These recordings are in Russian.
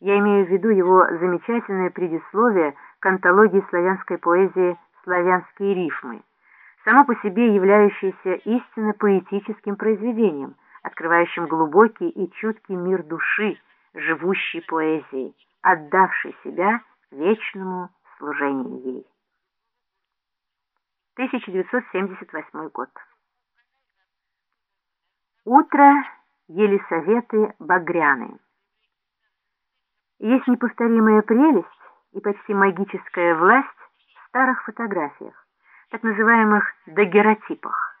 Я имею в виду его замечательное предисловие к антологии славянской поэзии «Славянские рифмы», само по себе являющееся истинно поэтическим произведением, открывающим глубокий и чуткий мир души, живущей поэзией, отдавшей себя вечному служению ей. 1978 год. Утро Елисаветы Багряны. Есть неповторимая прелесть и почти магическая власть в старых фотографиях, так называемых дагеротипах.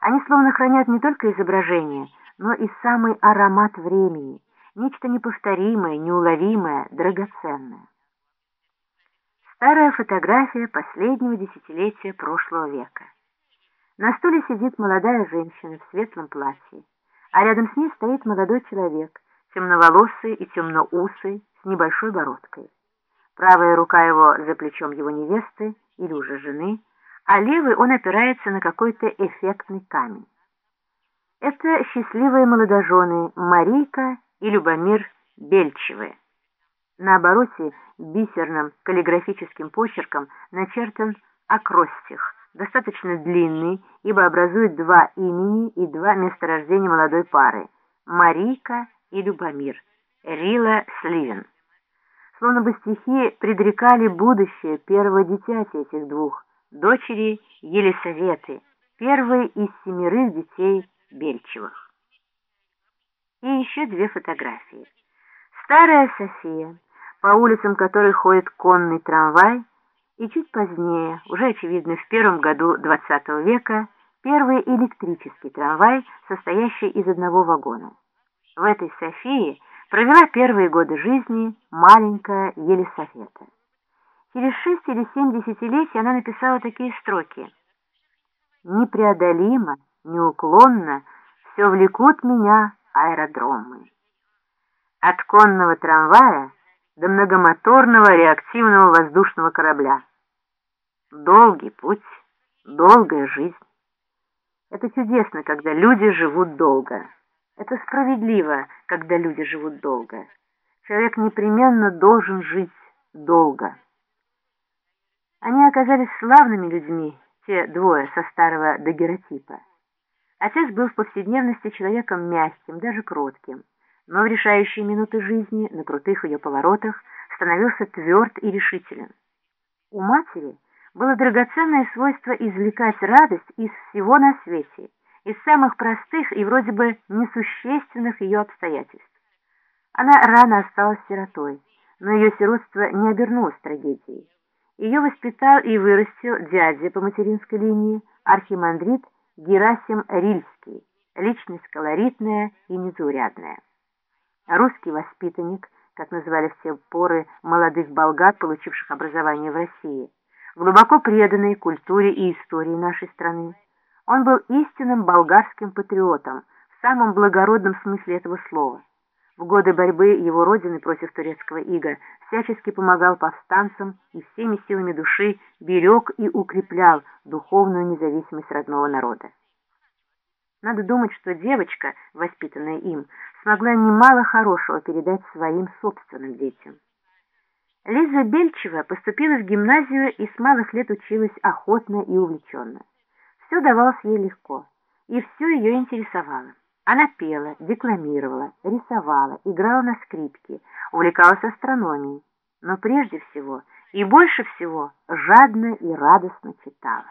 Они словно хранят не только изображение, но и самый аромат времени, нечто неповторимое, неуловимое, драгоценное. Старая фотография последнего десятилетия прошлого века. На стуле сидит молодая женщина в светлом платье, а рядом с ней стоит молодой человек, темноволосый и темноусый, небольшой бородкой. Правая рука его за плечом его невесты или уже жены, а левый он опирается на какой-то эффектный камень. Это счастливые молодожены Марийка и Любомир Бельчевы. На обороте бисерным каллиграфическим почерком начертан акростих, достаточно длинный, ибо образует два имени и два месторождения молодой пары – Марийка и Любомир, Рила Сливен. Словно бы стихи предрекали будущее первого дитяти этих двух, дочери Елисаветы, первой из семерых детей Бельчевых. И еще две фотографии. Старая София, по улицам которой ходит конный трамвай, и чуть позднее, уже очевидно в первом году XX века, первый электрический трамвай, состоящий из одного вагона. В этой Софии провела первые годы жизни маленькая Елисавета. Через шесть или семь десятилетий она написала такие строки. «Непреодолимо, неуклонно все влекут меня аэродромы. От конного трамвая до многомоторного реактивного воздушного корабля. Долгий путь, долгая жизнь. Это чудесно, когда люди живут долго. Это справедливо, когда люди живут долго. Человек непременно должен жить долго. Они оказались славными людьми, те двое со старого дагеротипа. Отец был в повседневности человеком мягким, даже кротким но в решающие минуты жизни, на крутых ее поворотах, становился тверд и решителен. У матери было драгоценное свойство извлекать радость из всего на свете, из самых простых и вроде бы несущественных ее обстоятельств. Она рано осталась сиротой, но ее сиротство не обернулось трагедией. Ее воспитал и вырастил дядя по материнской линии, архимандрит Герасим Рильский, личность колоритная и незаурядная. Русский воспитанник, как называли в те поры молодых болгар, получивших образование в России, глубоко преданный культуре и истории нашей страны. Он был истинным болгарским патриотом в самом благородном смысле этого слова. В годы борьбы его родины против турецкого ига всячески помогал повстанцам и всеми силами души берег и укреплял духовную независимость родного народа. Надо думать, что девочка, воспитанная им, смогла немало хорошего передать своим собственным детям. Лиза Бельчева поступила в гимназию и с малых лет училась охотно и увлеченно. Все давалось ей легко, и все ее интересовало. Она пела, декламировала, рисовала, играла на скрипке, увлекалась астрономией, но прежде всего и больше всего жадно и радостно читала.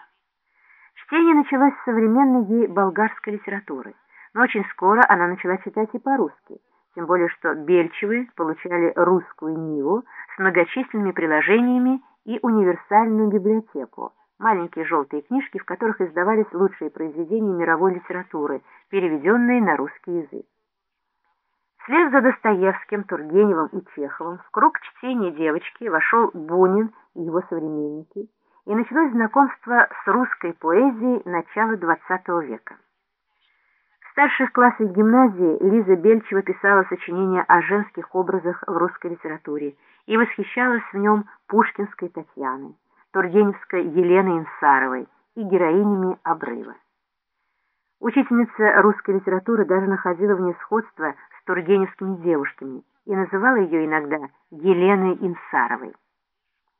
Чтение началось с современной ей болгарской литературы, но очень скоро она начала читать и по-русски, тем более что Бельчевы получали русскую Ниву с многочисленными приложениями и универсальную библиотеку, маленькие желтые книжки, в которых издавались лучшие произведения мировой литературы, переведенные на русский язык. Вслед за Достоевским, Тургеневым и Чеховым в круг чтения девочки вошел Бунин и его современники – и началось знакомство с русской поэзией начала XX века. В старших классах гимназии Лиза Бельчева писала сочинения о женских образах в русской литературе и восхищалась в нем Пушкинской Татьяной, Тургеневской Еленой Инсаровой и героинями «Обрыва». Учительница русской литературы даже находила в ней сходство с тургеневскими девушками и называл ее иногда Еленой Инсаровой.